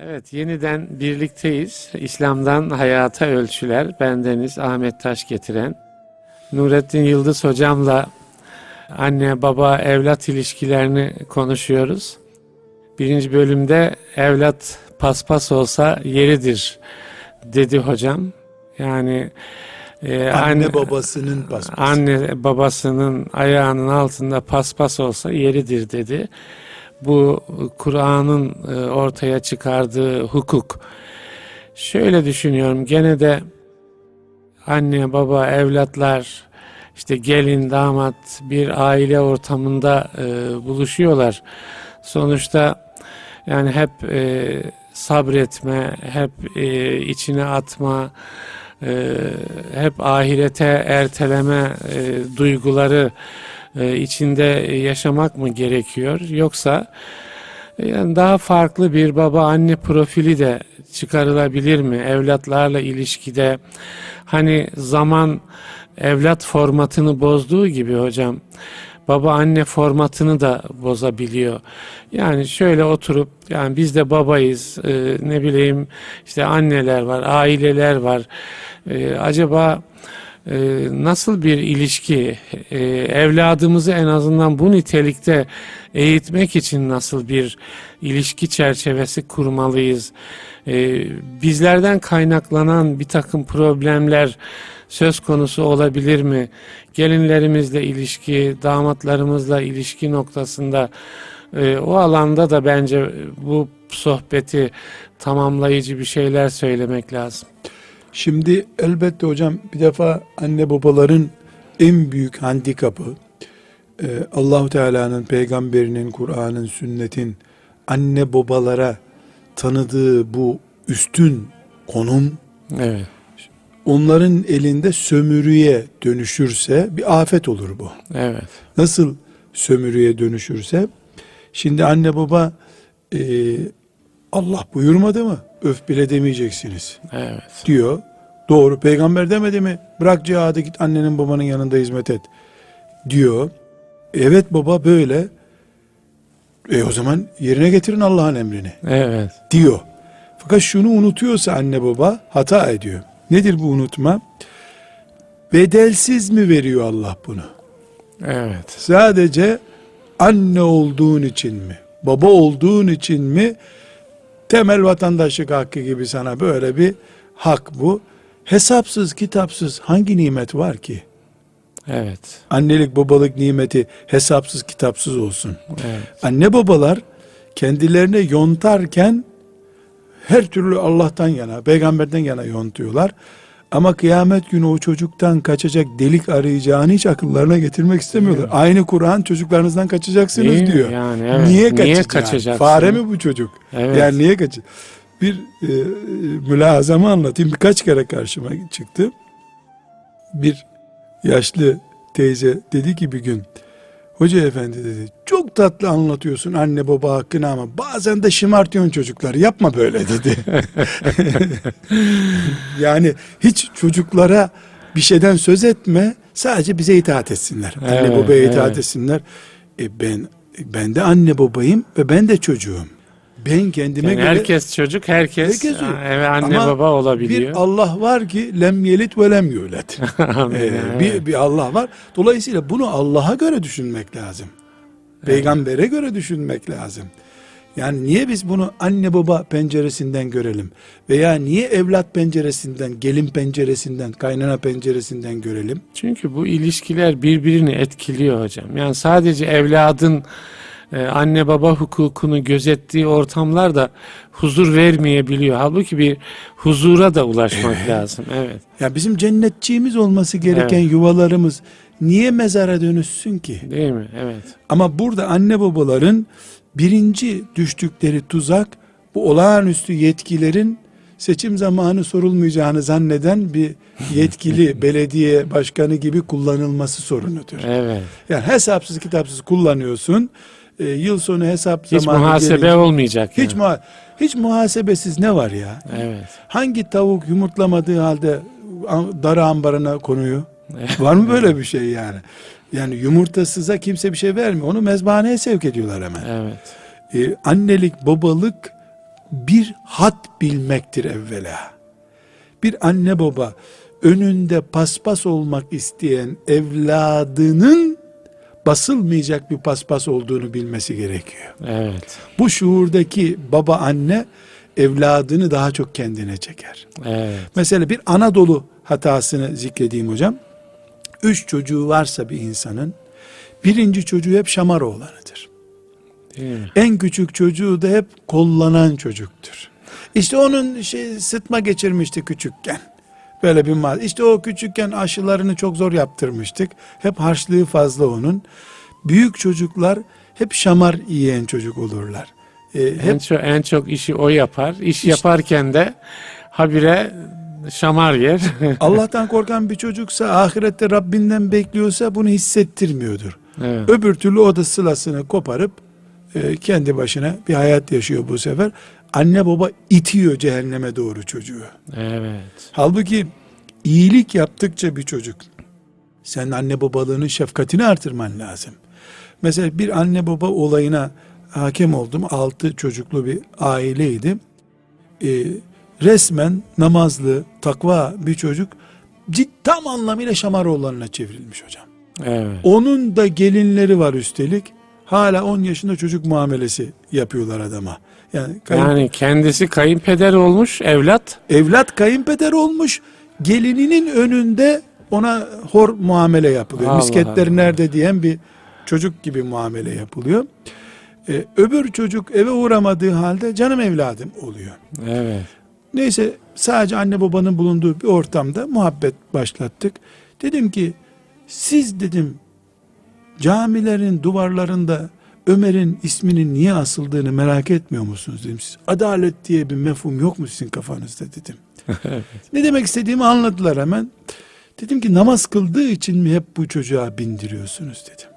Evet, yeniden birlikteyiz. İslam'dan Hayata Ölçüler. Bendeniz Ahmet Taş getiren. Nurettin Yıldız hocamla anne baba evlat ilişkilerini konuşuyoruz. Birinci bölümde evlat paspas olsa yeridir dedi hocam. Yani e, anne, babasının paspası. Anne babasının ayağının altında paspas olsa yeridir dedi bu Kur'an'ın e, ortaya çıkardığı hukuk. Şöyle düşünüyorum gene de anne baba evlatlar işte gelin damat bir aile ortamında e, buluşuyorlar. Sonuçta yani hep e, sabretme, hep e, içine atma, e, hep ahirete erteleme e, duyguları e, içinde yaşamak mı gerekiyor? Yoksa e, yani daha farklı bir baba anne profili de çıkarılabilir mi? Evlatlarla ilişkide hani zaman evlat formatını bozduğu gibi hocam baba anne formatını da bozabiliyor. Yani şöyle oturup yani biz de babayız e, ne bileyim işte anneler var aileler var. E, acaba e, nasıl bir ilişki, e, evladımızı en azından bu nitelikte eğitmek için nasıl bir ilişki çerçevesi kurmalıyız? E, bizlerden kaynaklanan bir takım problemler söz konusu olabilir mi? Gelinlerimizle ilişki, damatlarımızla ilişki noktasında e, o alanda da bence bu sohbeti tamamlayıcı bir şeyler söylemek lazım. Şimdi elbette hocam bir defa anne babaların en büyük handikapı e, Allahu Teala'nın, peygamberinin, Kur'an'ın, sünnetin anne babalara tanıdığı bu üstün konum evet. onların elinde sömürüye dönüşürse bir afet olur bu. Evet. Nasıl sömürüye dönüşürse şimdi anne baba e, Allah buyurmadı mı? Öf bile demeyeceksiniz. Evet. Diyor. Doğru. Peygamber demedi mi? Bırak cihadı git annenin babanın yanında hizmet et. Diyor. Evet baba böyle. E o zaman yerine getirin Allah'ın emrini. Evet. Diyor. Fakat şunu unutuyorsa anne baba hata ediyor. Nedir bu unutma? Bedelsiz mi veriyor Allah bunu? Evet. Sadece anne olduğun için mi? Baba olduğun için mi? Temel vatandaşlık hakkı gibi sana böyle bir hak bu. Hesapsız, kitapsız hangi nimet var ki? Evet. Annelik, babalık nimeti hesapsız, kitapsız olsun. Evet. Anne babalar kendilerine yontarken her türlü Allah'tan yana, peygamberden yana yontuyorlar. Ama kıyamet günü o çocuktan kaçacak delik arayacağını hiç akıllarına getirmek istemiyorlar. Evet. Aynı Kur'an çocuklarınızdan kaçacaksınız Değil diyor. Yani, evet. Niye, niye kaçacaksın? Fare mi bu çocuk? Evet. Yani niye kaç? Bir e, mülazama anlatayım. Birkaç kere karşıma çıktı. Bir yaşlı teyze dedi ki bir gün Hoca efendi dedi çok tatlı anlatıyorsun anne baba hakkını ama bazen de şımartıyorsun çocukları yapma böyle dedi. yani hiç çocuklara bir şeyden söz etme sadece bize itaat etsinler. Evet, anne babaya itaat evet. etsinler. E ben ben de anne babayım ve ben de çocuğum. Ben kendime yani göre... Herkes çocuk, herkes, herkes evet, anne Ama baba olabiliyor. bir Allah var ki lem yelit ve lem yulet. ee, bir, bir Allah var. Dolayısıyla bunu Allah'a göre düşünmek lazım. Peygambere evet. göre düşünmek lazım. Yani niye biz bunu anne baba penceresinden görelim? Veya niye evlat penceresinden, gelin penceresinden, kaynana penceresinden görelim? Çünkü bu ilişkiler birbirini etkiliyor hocam. Yani sadece evladın anne baba hukukunu gözettiği ortamlar da huzur vermeyebiliyor. Halbuki bir huzura da ulaşmak lazım. Evet. Ya bizim cennetçiğimiz olması gereken evet. yuvalarımız niye mezara dönüşsün ki? Değil mi? Evet. Ama burada anne babaların birinci düştükleri tuzak bu olağanüstü yetkilerin seçim zamanı sorulmayacağını zanneden bir yetkili belediye başkanı gibi kullanılması sorunudur. Evet. Yani hesapsız kitapsız kullanıyorsun e, yıl sonu hesap hiç zamanı muhasebe gelince, olmayacak. Hiç yani. muha hiç muhasebesiz ne var ya? Evet. Hangi tavuk yumurtlamadığı halde darı ambarına konuyor? var mı böyle bir şey yani? Yani yumurtasıza kimse bir şey vermiyor. Onu mezbahaneye sevk ediyorlar hemen. Evet. Ee, annelik, babalık bir hat bilmektir evvela. Bir anne baba önünde paspas olmak isteyen evladının basılmayacak bir paspas olduğunu bilmesi gerekiyor. Evet. Bu şuurdaki baba anne evladını daha çok kendine çeker. Evet. Mesela bir Anadolu hatasını zikredeyim hocam. Üç çocuğu varsa bir insanın birinci çocuğu hep şamar oğlanıdır. En küçük çocuğu da hep kollanan çocuktur. İşte onun şey sıtma geçirmişti küçükken. Böyle bir mal. İşte o küçükken aşılarını çok zor yaptırmıştık. Hep harçlığı fazla onun. Büyük çocuklar hep şamar yiyen çocuk olurlar. Ee, hep en çok en çok işi o yapar. İş işte, yaparken de habire şamar yer. Allah'tan korkan bir çocuksa ahirette Rabbinden bekliyorsa bunu hissettirmiyordur. Evet. Öbür türlü o da sılasını koparıp e, kendi başına bir hayat yaşıyor bu sefer. Anne baba itiyor cehenneme doğru çocuğu. Evet. Halbuki iyilik yaptıkça bir çocuk sen anne babalığının şefkatini artırman lazım. Mesela bir anne baba olayına hakem oldum. Altı çocuklu bir aileydi. Ee, resmen namazlı, takva bir çocuk tam anlamıyla Şamaroğullarına çevrilmiş hocam. Evet. Onun da gelinleri var üstelik. Hala 10 yaşında çocuk muamelesi yapıyorlar adama. Yani, kayın... yani kendisi kayınpeder olmuş evlat. Evlat kayınpeder olmuş. Gelininin önünde ona hor muamele yapılıyor. Allah Misketleri Allah. nerede diyen bir çocuk gibi muamele yapılıyor. Ee, öbür çocuk eve uğramadığı halde canım evladım oluyor. Evet. Neyse sadece anne babanın bulunduğu bir ortamda muhabbet başlattık. Dedim ki siz dedim camilerin duvarlarında Ömer'in isminin niye asıldığını merak etmiyor musunuz dedim. Siz, adalet diye bir mefhum yok mu sizin kafanızda dedim. Ne demek istediğimi anladılar hemen. Dedim ki namaz kıldığı için mi hep bu çocuğa bindiriyorsunuz dedim.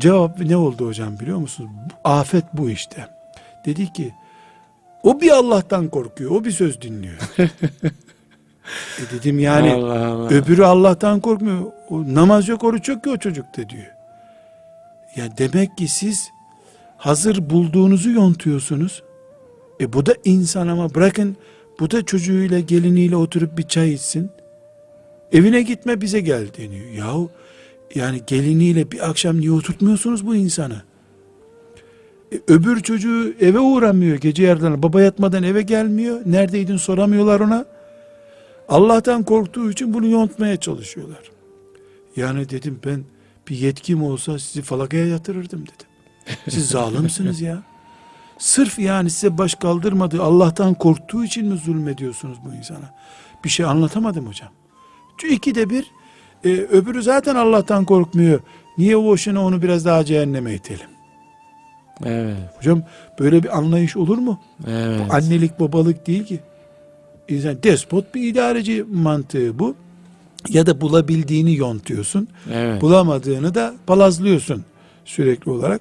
Cevap ne oldu hocam biliyor musunuz? Afet bu işte. Dedi ki o bir Allah'tan korkuyor. O bir söz dinliyor. e dedim yani Allah Allah. öbürü Allah'tan korkmuyor. O, namaz yok oruç yok ki o çocukta diyor. Ya demek ki siz hazır bulduğunuzu yontuyorsunuz. E bu da insan ama bırakın bu da çocuğuyla geliniyle oturup bir çay içsin. Evine gitme bize gel deniyor. Yahu yani geliniyle bir akşam niye oturtmuyorsunuz bu insanı? E, öbür çocuğu eve uğramıyor gece yarılarına. Baba yatmadan eve gelmiyor. Neredeydin soramıyorlar ona. Allah'tan korktuğu için bunu yontmaya çalışıyorlar. Yani dedim ben bir yetkim olsa sizi falakaya yatırırdım dedim. Siz zalimsiniz ya. Sırf yani size baş kaldırmadı Allah'tan korktuğu için mi zulmediyorsunuz bu insana? Bir şey anlatamadım hocam. Çünkü ikide bir e, öbürü zaten Allah'tan korkmuyor. Niye o boşuna onu biraz daha cehenneme itelim? Evet. Hocam böyle bir anlayış olur mu? Evet. Bu annelik babalık değil ki. İnsan despot bir idareci mantığı bu. Ya da bulabildiğini yontuyorsun. Evet. Bulamadığını da palazlıyorsun sürekli olarak.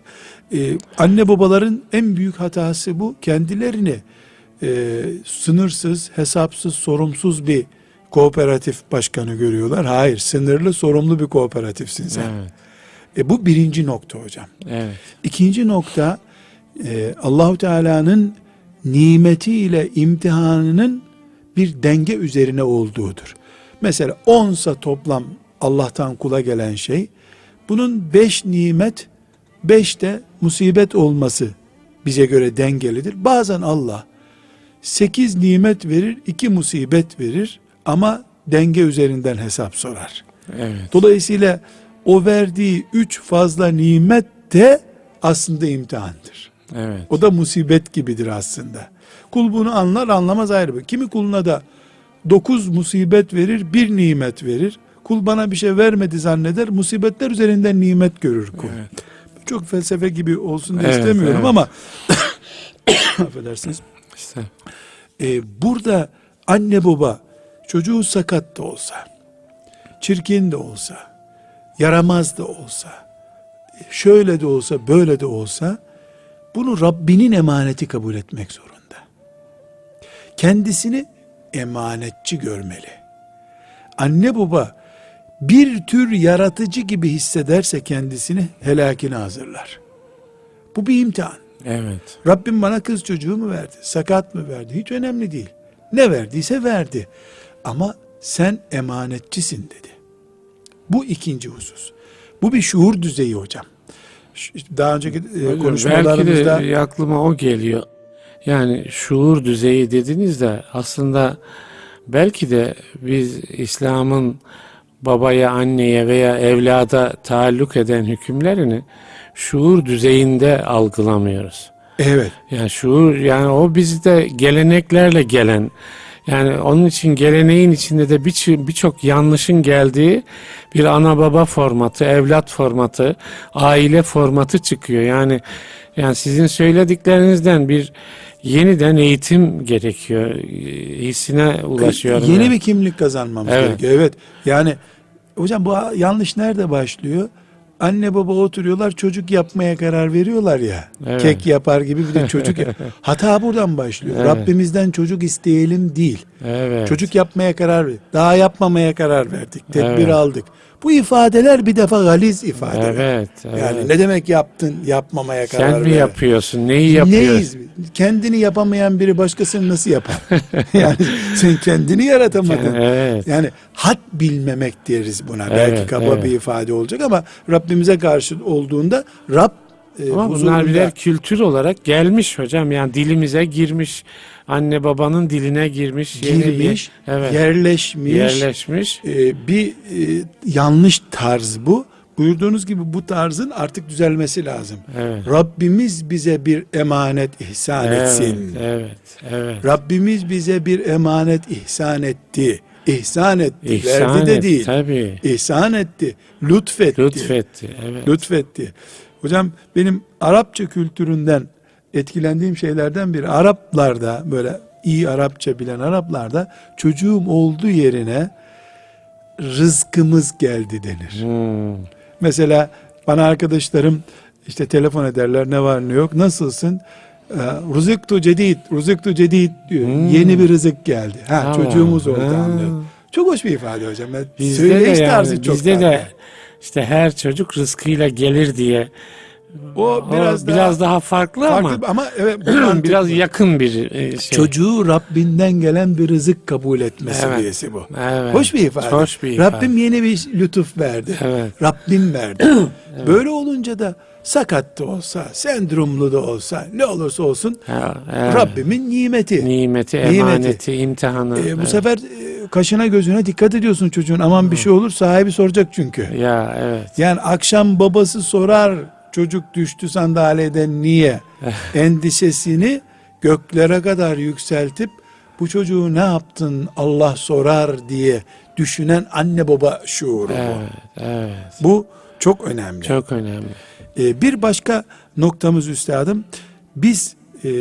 Ee, anne babaların en büyük hatası bu. Kendilerini e, sınırsız, hesapsız, sorumsuz bir kooperatif başkanı görüyorlar. Hayır, sınırlı, sorumlu bir kooperatifsin sen. Evet. E, bu birinci nokta hocam. Evet. İkinci nokta e, Allahu Teala'nın nimetiyle imtihanının bir denge üzerine olduğudur. Mesela onsa toplam Allah'tan kula gelen şey, bunun beş nimet, beş de musibet olması bize göre dengelidir. Bazen Allah sekiz nimet verir, iki musibet verir ama denge üzerinden hesap sorar. Evet. Dolayısıyla o verdiği üç fazla nimet de aslında imtihandır. Evet. O da musibet gibidir aslında. Kul bunu anlar anlamaz ayrı. Kimi kuluna da dokuz musibet verir, bir nimet verir. Kul bana bir şey vermedi zanneder, musibetler üzerinden nimet görür kul. Evet. Çok felsefe gibi olsun diye evet, istemiyorum evet. ama affedersiniz. İşte. Ee, burada anne baba çocuğu sakat da olsa, çirkin de olsa, yaramaz da olsa, şöyle de olsa, böyle de olsa, bunu Rabbinin emaneti kabul etmek zorunda. Kendisini emanetçi görmeli. Anne baba bir tür yaratıcı gibi hissederse kendisini helakine hazırlar. Bu bir imtihan. Evet. Rabbim bana kız çocuğu mu verdi? Sakat mı verdi? Hiç önemli değil. Ne verdiyse verdi. Ama sen emanetçisin dedi. Bu ikinci husus. Bu bir şuur düzeyi hocam. Daha önceki e, hocam, konuşmalarımızda... Belki de aklıma o geliyor. Yani şuur düzeyi dediniz de aslında belki de biz İslam'ın babaya, anneye veya evlada taalluk eden hükümlerini şuur düzeyinde algılamıyoruz. Evet. Yani şuur yani o bizde geleneklerle gelen yani onun için geleneğin içinde de birçok bir yanlışın geldiği bir ana baba formatı, evlat formatı, aile formatı çıkıyor. Yani yani sizin söylediklerinizden bir yeniden eğitim gerekiyor. Hissine ulaşıyorum. Yeni yani. bir kimlik kazanmamız evet. gerekiyor. Evet. Yani hocam bu yanlış nerede başlıyor? Anne baba oturuyorlar çocuk yapmaya karar veriyorlar ya. Evet. Kek yapar gibi bir de çocuk. Hata buradan başlıyor. Evet. Rabbimizden çocuk isteyelim değil. Evet. Çocuk yapmaya karar ver. Daha yapmamaya karar verdik. Tedbir evet. aldık. Bu ifadeler bir defa galiz ifadeler. Evet, evet. Yani ne demek yaptın, yapmamaya karar Sen mi ver. yapıyorsun, neyi yapıyorsun? Neyiz? Kendini yapamayan biri başkasını nasıl yapar? yani sen kendini yaratamadın. Evet. Yani had bilmemek deriz buna. Evet, Belki kaba evet. bir ifade olacak ama Rabbimize karşı olduğunda Rab e, Ama bunlar birer kültür olarak gelmiş hocam. Yani dilimize girmiş. Anne babanın diline girmiş. Girmiş, yeni, evet, yerleşmiş. Yerleşmiş. E, bir e, yanlış tarz bu. Buyurduğunuz gibi bu tarzın artık düzelmesi lazım. Evet. Rabbimiz bize bir emanet ihsan evet, etsin. Evet, evet. Rabbimiz bize bir emanet ihsan etti. İhsan etti. İhsan verdi de değil. Tabii. İhsan etti. Lütfetti. Lütfetti. Evet. Lütfetti. Hocam benim Arapça kültüründen etkilendiğim şeylerden biri Araplarda böyle iyi Arapça bilen Araplarda çocuğum olduğu yerine rızkımız geldi denir. Hmm. Mesela bana arkadaşlarım işte telefon ederler ne var ne yok nasılsın? Ee, rızıktu cedid, rızıktu cedid diyor. Hmm. Yeni bir rızık geldi. Ha, ha çocuğumuz oldu ha. anlıyor. Çok hoş bir ifade hocam. Bizde de yani, çok bizde de işte her çocuk rızkıyla gelir diye o biraz o daha, biraz daha farklı, farklı ama ama evet bu biraz yakın bir e, şey. Çocuğu Rabbinden gelen bir rızık kabul etme evet. seviyesi bu. Evet. Hoş bir ifade. Hoş bir ifade. Rabbim yeni bir lütuf verdi. Evet. Rabbim verdi. evet. Böyle olunca da sakat da olsa, sendromlu da olsa, ne olursa olsun evet. Rabbimin nimeti. Nimeti, emaneti, nimeti. imtihanı. Ee, bu evet. sefer e, kaşına gözüne dikkat ediyorsun çocuğun. Aman bir şey olur sahibi soracak çünkü. Ya evet. Yani akşam babası sorar çocuk düştü sandalyeden niye endişesini göklere kadar yükseltip bu çocuğu ne yaptın Allah sorar diye düşünen anne baba şuuru evet, bu. Evet. Bu çok önemli. Çok önemli. Ee, bir başka noktamız üstadım biz e,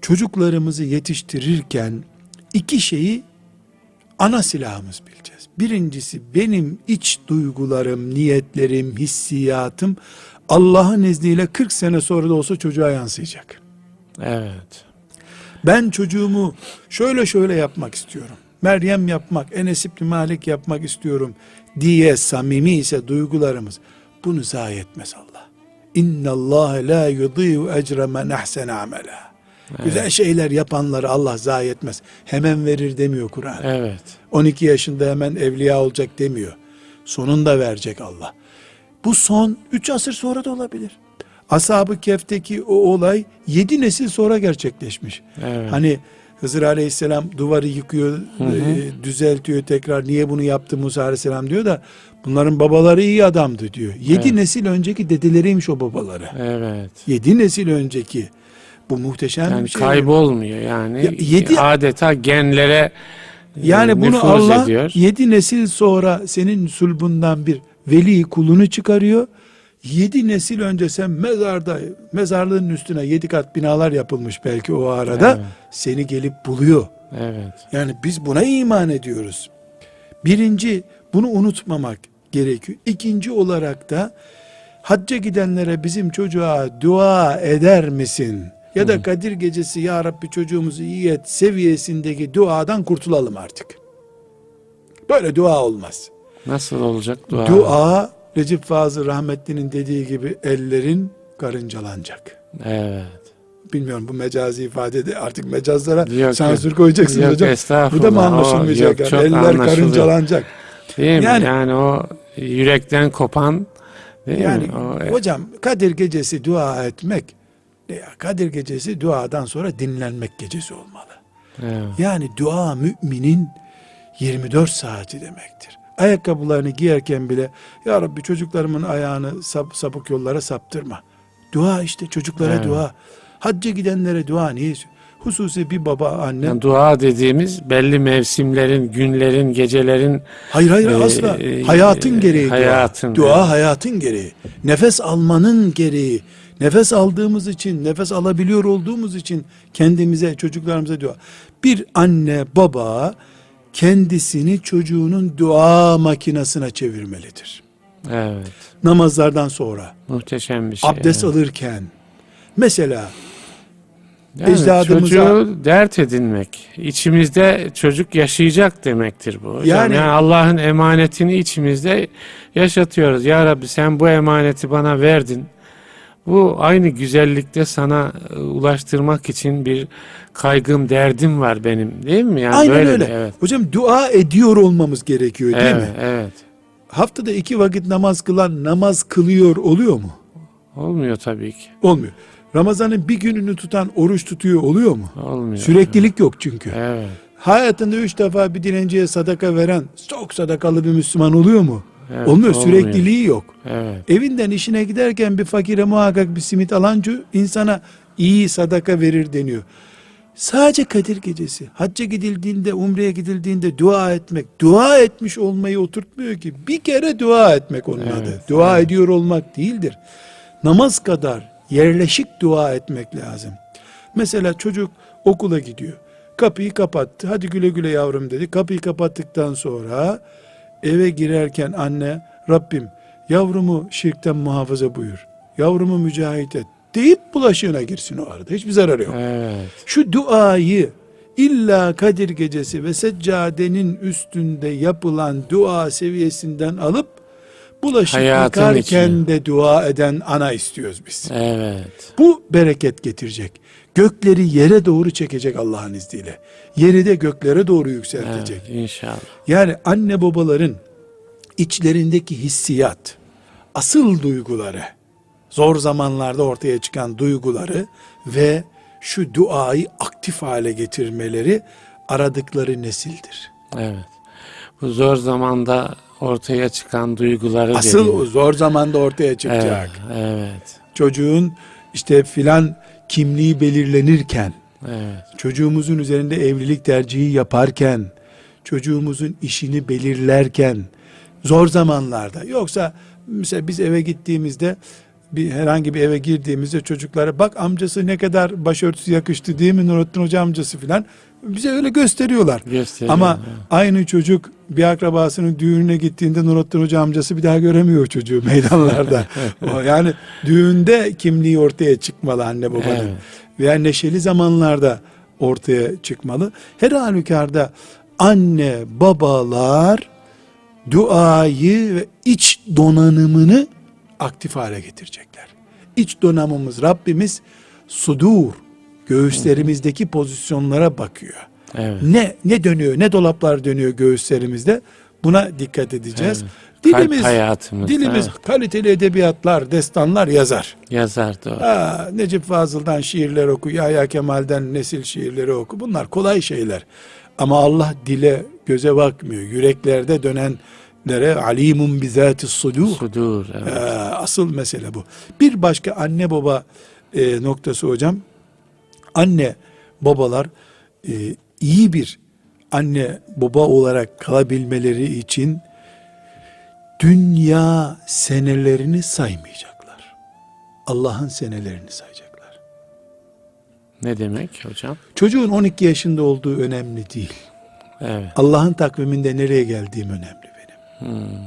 çocuklarımızı yetiştirirken iki şeyi ana silahımız bileceğiz. Birincisi benim iç duygularım, niyetlerim, hissiyatım Allah'ın izniyle 40 sene sonra da olsa çocuğa yansıyacak. Evet. Ben çocuğumu şöyle şöyle yapmak istiyorum. Meryem yapmak, Enes İbni Malik yapmak istiyorum diye samimi ise duygularımız bunu zayi etmez Allah. İnna Allah la yudiyu ecre men ahsene amela. Evet. Güzel şeyler yapanları Allah zayi etmez. Hemen verir demiyor Kur'an. Evet. 12 yaşında hemen evliya olacak demiyor. Sonunda verecek Allah. Bu son üç asır sonra da olabilir. Ashab-ı Kef'teki o olay yedi nesil sonra gerçekleşmiş. Evet. Hani Hızır Aleyhisselam duvarı yıkıyor, hı hı. E, düzeltiyor tekrar. Niye bunu yaptı Musa Aleyhisselam diyor da bunların babaları iyi adamdı diyor. Yedi evet. nesil önceki dedeleriymiş o babaları. Evet. Yedi nesil önceki. Bu muhteşem yani bir şey. Kaybolmuyor yani. Ya, yedi, adeta genlere yani e, bunu Allah ediyor. yedi nesil sonra senin sulbundan bir veli kulunu çıkarıyor. Yedi nesil önce sen mezarda, mezarlığın üstüne yedi kat binalar yapılmış belki o arada. Evet. Seni gelip buluyor. Evet. Yani biz buna iman ediyoruz. Birinci, bunu unutmamak gerekiyor. İkinci olarak da hacca gidenlere bizim çocuğa dua eder misin? Ya da Kadir gecesi ya Rabbi çocuğumuzu iyi et seviyesindeki duadan kurtulalım artık. Böyle dua olmaz. Nasıl olacak dua? Dua Recep Fazıl Rahmetli'nin dediği gibi ellerin karıncalanacak. Evet. Bilmiyorum bu mecazi ifadede artık mecazlara yok, sansür koyacaksınız yok, hocam. Bu da mı anlaşılmayacak? O, yok, yani? Eller karıncalanacak. Değil mi? Yani, yani o yürekten kopan değil yani, mi? O, evet. hocam Kadir gecesi dua etmek Kadir gecesi duadan sonra dinlenmek gecesi olmalı. Evet. Yani dua müminin 24 saati demektir. Ayakkabılarını giyerken bile ya Rabbi çocuklarımın ayağını sap, sapık yollara saptırma. Dua işte çocuklara evet. dua. Hacca gidenlere dua niye? Hususi bir baba anne. Yani dua dediğimiz belli mevsimlerin, günlerin, gecelerin Hayır hayır e, asla. E, hayatın gereği hayatın, dua. Dua hayatın gereği. Nefes almanın gereği. Nefes aldığımız için, nefes alabiliyor olduğumuz için kendimize, çocuklarımıza dua. Bir anne, baba kendisini çocuğunun dua makinesine çevirmelidir. Evet. Namazlardan sonra. Muhteşem bir şey. Abdest evet. alırken. Mesela yani ecdadımıza çocuğu dert edinmek. içimizde çocuk yaşayacak demektir bu. Hocam. Yani, yani Allah'ın emanetini içimizde yaşatıyoruz. Ya Rabbi sen bu emaneti bana verdin. Bu aynı güzellikte sana e, ulaştırmak için bir kaygım, derdim var benim değil mi? Yani Aynen böyle öyle. evet. Hocam dua ediyor olmamız gerekiyor değil evet, mi? Evet. Haftada iki vakit namaz kılan namaz kılıyor oluyor mu? Olmuyor tabii ki. Olmuyor. Ramazan'ın bir gününü tutan oruç tutuyor oluyor mu? Olmuyor. Süreklilik yok çünkü. Evet. Hayatında üç defa bir dilenciye sadaka veren çok sadakalı bir Müslüman oluyor mu? Evet, olmuyor. olmuyor. Sürekliliği yok. Evet. Evinden işine giderken bir fakire muhakkak bir simit alancı insana iyi sadaka verir deniyor. Sadece Kadir gecesi, hacca gidildiğinde, umreye gidildiğinde dua etmek, dua etmiş olmayı oturtmuyor ki. Bir kere dua etmek onun evet, adı. Dua evet. ediyor olmak değildir. Namaz kadar yerleşik dua etmek lazım. Mesela çocuk okula gidiyor. Kapıyı kapattı. Hadi güle güle yavrum dedi. Kapıyı kapattıktan sonra eve girerken anne Rabbim yavrumu şirkten muhafaza buyur. Yavrumu mücahit et deyip bulaşığına girsin o arada. Hiçbir zararı yok. Evet. Şu duayı illa Kadir gecesi ve seccadenin üstünde yapılan dua seviyesinden alıp bulaşık Hayatın yıkarken için. de dua eden ana istiyoruz biz. Evet. Bu bereket getirecek. Gökleri yere doğru çekecek Allah'ın izniyle. Yeri de göklere doğru yükseltecek. Evet, inşallah. Yani anne babaların içlerindeki hissiyat, asıl duyguları, zor zamanlarda ortaya çıkan duyguları ve şu duayı aktif hale getirmeleri aradıkları nesildir. Evet. Bu zor zamanda ortaya çıkan duyguları Asıl dediğim. zor zamanda ortaya çıkacak. Evet, evet. Çocuğun işte filan kimliği belirlenirken, evet. çocuğumuzun üzerinde evlilik tercihi yaparken, çocuğumuzun işini belirlerken, zor zamanlarda. Yoksa mesela biz eve gittiğimizde bir herhangi bir eve girdiğimizde çocuklara bak amcası ne kadar başörtüsü yakıştı değil mi Nurattin Hoca amcası filan bize öyle gösteriyorlar. Ama evet. aynı çocuk bir akrabasının düğününe gittiğinde Nurattin Hoca amcası bir daha göremiyor çocuğu meydanlarda. yani düğünde kimliği ortaya çıkmalı anne babanın. Evet. Veya neşeli zamanlarda ortaya çıkmalı. Her halükarda anne babalar duayı ve iç donanımını aktif hale getirecekler. İç donanımımız Rabbimiz sudur göğüslerimizdeki pozisyonlara bakıyor. Evet. Ne ne dönüyor, ne dolaplar dönüyor göğüslerimizde? Buna dikkat edeceğiz. Evet. Dilimiz, dilimiz evet. kaliteli edebiyatlar, destanlar yazar. Yazar doğru. Ha, Necip Fazıl'dan şiirler oku, Yahya Kemal'den nesil şiirleri oku. Bunlar kolay şeyler. Ama Allah dile, göze bakmıyor. Yüreklerde dönenlere alimun bizati sudur. Sudur. Evet. Ha, asıl mesele bu. Bir başka anne baba e, noktası hocam anne babalar e, iyi bir anne baba olarak kalabilmeleri için dünya senelerini saymayacaklar. Allah'ın senelerini sayacaklar. Ne demek hocam? Çocuğun 12 yaşında olduğu önemli değil. Evet. Allah'ın takviminde nereye geldiğim önemli benim. Hmm.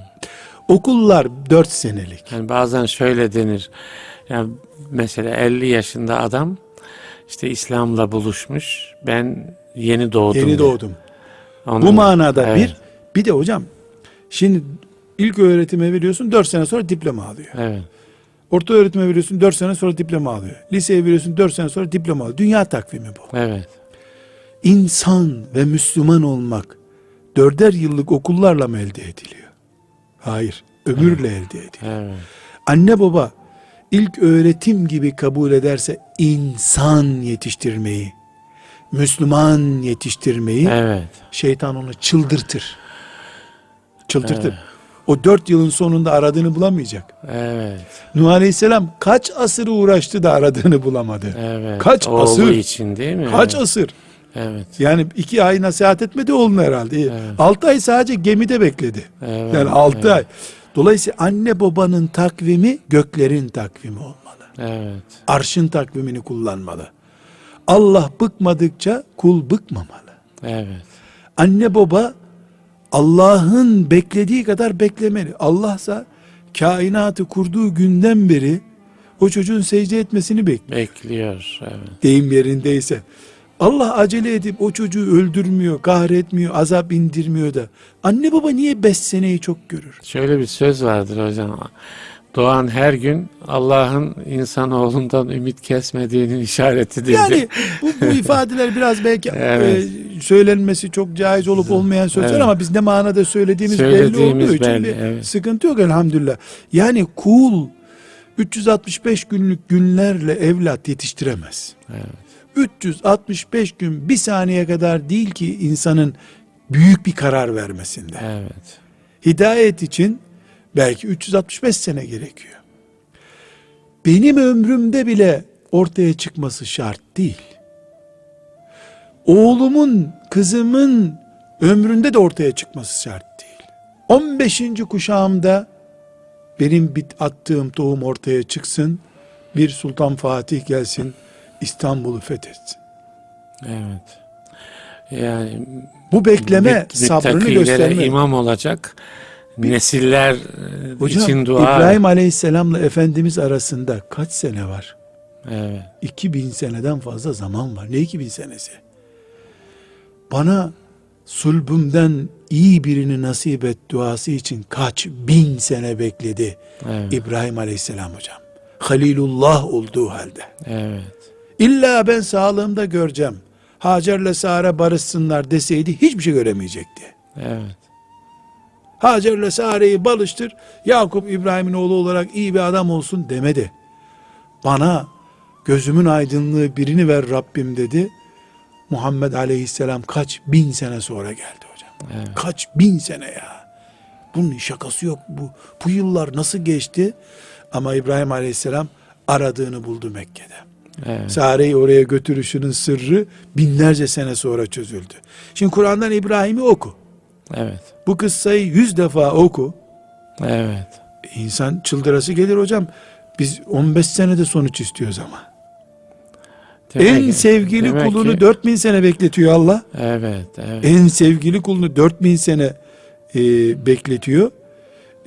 Okullar 4 senelik. Yani bazen şöyle denir. Yani mesela 50 yaşında adam işte İslam'la buluşmuş. Ben yeni doğdum. Yeni doğdum. Onun, Bu manada evet. bir bir de hocam şimdi ilk öğretime veriyorsun dört sene sonra diploma alıyor. Evet. Orta öğretime veriyorsun 4 sene sonra diploma alıyor. Liseye veriyorsun 4 sene sonra diploma alıyor. Dünya takvimi bu. Evet. İnsan ve Müslüman olmak dörder yıllık okullarla mı elde ediliyor? Hayır. Ömürle evet. elde ediliyor. Evet. Anne baba ilk öğretim gibi kabul ederse insan yetiştirmeyi, Müslüman yetiştirmeyi evet. şeytan onu çıldırtır. Çıldırtır. Evet. O dört yılın sonunda aradığını bulamayacak. Evet. Nuh Aleyhisselam kaç asır uğraştı da aradığını bulamadı. Evet. Kaç Oğlu asır? için değil mi? Kaç evet. asır? Evet. Yani iki ay nasihat etmedi oğlunu herhalde. Evet. Altı ay sadece gemide bekledi. Evet. Yani altı evet. ay. Dolayısıyla anne babanın takvimi göklerin takvimi olmalı. Evet. Arşın takvimini kullanmalı. Allah bıkmadıkça kul bıkmamalı. Evet. Anne baba Allah'ın beklediği kadar beklemeli. Allahsa kainatı kurduğu günden beri o çocuğun secde etmesini bekliyor. Bekliyor. Evet. Deyim yerindeyse. Allah acele edip o çocuğu öldürmüyor, kahretmiyor, azap indirmiyor da. Anne baba niye beş seneyi çok görür? Şöyle bir söz vardır hocam. Doğan her gün Allah'ın insanoğlundan ümit kesmediğinin işaretidir. Yani bu, bu ifadeler biraz belki evet. e, söylenmesi çok caiz olup olmayan sözler evet. ama biz ne manada söylediğimiz, söylediğimiz belli olduğu belli, için bir evet. sıkıntı yok elhamdülillah. Yani kul 365 günlük günlerle evlat yetiştiremez. Evet. 365 gün bir saniye kadar değil ki insanın büyük bir karar vermesinde. Evet. Hidayet için belki 365 sene gerekiyor. Benim ömrümde bile ortaya çıkması şart değil. Oğlumun, kızımın ömründe de ortaya çıkması şart değil. 15. kuşağımda benim bit attığım tohum ortaya çıksın. Bir Sultan Fatih gelsin İstanbul'u fethetsin. Evet. Yani bu bekleme sabrını göstermek. imam olacak nesiller Hocam, için dua. İbrahim Aleyhisselam'la Efendimiz arasında kaç sene var? Evet. 2000 seneden fazla zaman var. Ne 2000 senesi? Bana sulbümden iyi birini nasip et duası için kaç bin sene bekledi evet. İbrahim Aleyhisselam hocam. Halilullah olduğu halde. Evet. İlla ben sağlığımda göreceğim. Hacer'le Sara barışsınlar deseydi hiçbir şey göremeyecekti. Evet. Hacer'le Sare'yi balıştır. Yakup İbrahim'in oğlu olarak iyi bir adam olsun demedi. Bana gözümün aydınlığı birini ver Rabbim dedi. Muhammed Aleyhisselam kaç bin sene sonra geldi hocam. Evet. Kaç bin sene ya. Bunun şakası yok. Bu, bu yıllar nasıl geçti? Ama İbrahim Aleyhisselam aradığını buldu Mekke'de. Evet. Sare'yi oraya götürüşünün sırrı binlerce sene sonra çözüldü. Şimdi Kur'an'dan İbrahim'i oku. Evet. Bu kıssayı yüz defa oku. Evet. İnsan çıldırası gelir hocam. Biz 15 senede sonuç istiyoruz ama. Demek, en sevgili kulunu ki, 4000 sene bekletiyor Allah. Evet, evet. En sevgili kulunu 4000 sene e, bekletiyor.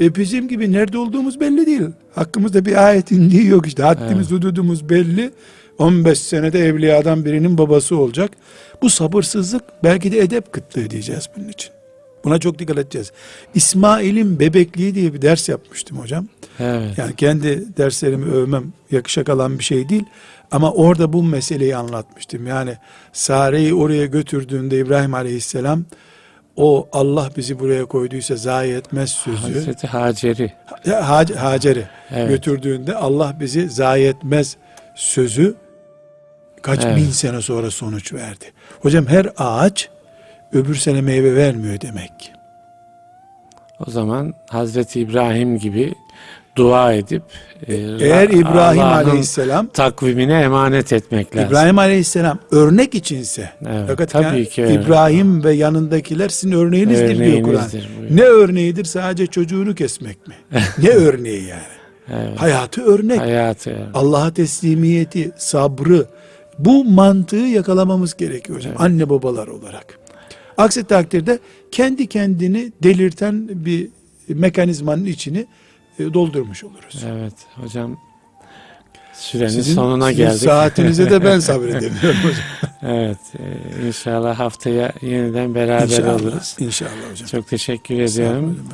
E bizim gibi nerede olduğumuz belli değil. Hakkımızda bir ayet indiği yok işte. Haddimiz, evet. hududumuz belli. 15 senede evliyadan birinin babası olacak. Bu sabırsızlık belki de edep kıtlığı diyeceğiz bunun için. Buna çok dikkat edeceğiz. İsmail'in bebekliği diye bir ders yapmıştım hocam. Evet. Yani kendi derslerimi övmem yakışa kalan bir şey değil. Ama orada bu meseleyi anlatmıştım. Yani Sare'yi oraya götürdüğünde İbrahim Aleyhisselam o Allah bizi buraya koyduysa zayi etmez sözü. Hazreti Hacer'i. Ha, Hacer'i evet. götürdüğünde Allah bizi zayi etmez sözü kaç evet. bin sene sonra sonuç verdi. Hocam her ağaç öbür sene meyve vermiyor demek. O zaman Hazreti İbrahim gibi dua edip e, eğer İbrahim Aleyhisselam takvimine emanet etmek lazım. İbrahim Aleyhisselam örnek içinse evet, fakat tabii yani, ki öyle. İbrahim ve yanındakiler sizin örneğinizdir, örneğinizdir diyor Kur'an. Ne örneğidir? Sadece çocuğunu kesmek mi? ne örneği yani? Evet. Hayatı örnek. Hayatı. Evet. Allah'a teslimiyeti, sabrı bu mantığı yakalamamız gerekiyor hocam. Evet. Anne babalar olarak. Aksi takdirde kendi kendini delirten bir mekanizmanın içini e, doldurmuş oluruz. Evet hocam sürenin sizin, sonuna sizin geldik. saatinize de ben sabredemiyorum hocam. evet e, inşallah haftaya yeniden beraber inşallah, oluruz. İnşallah hocam. Çok teşekkür ediyorum.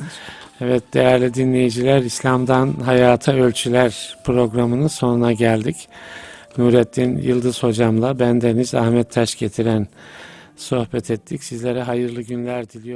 Evet değerli dinleyiciler İslam'dan Hayata Ölçüler programının sonuna geldik. Nurettin Yıldız hocamla bendeniz Ahmet Taş getiren sohbet ettik. Sizlere hayırlı günler diliyoruz.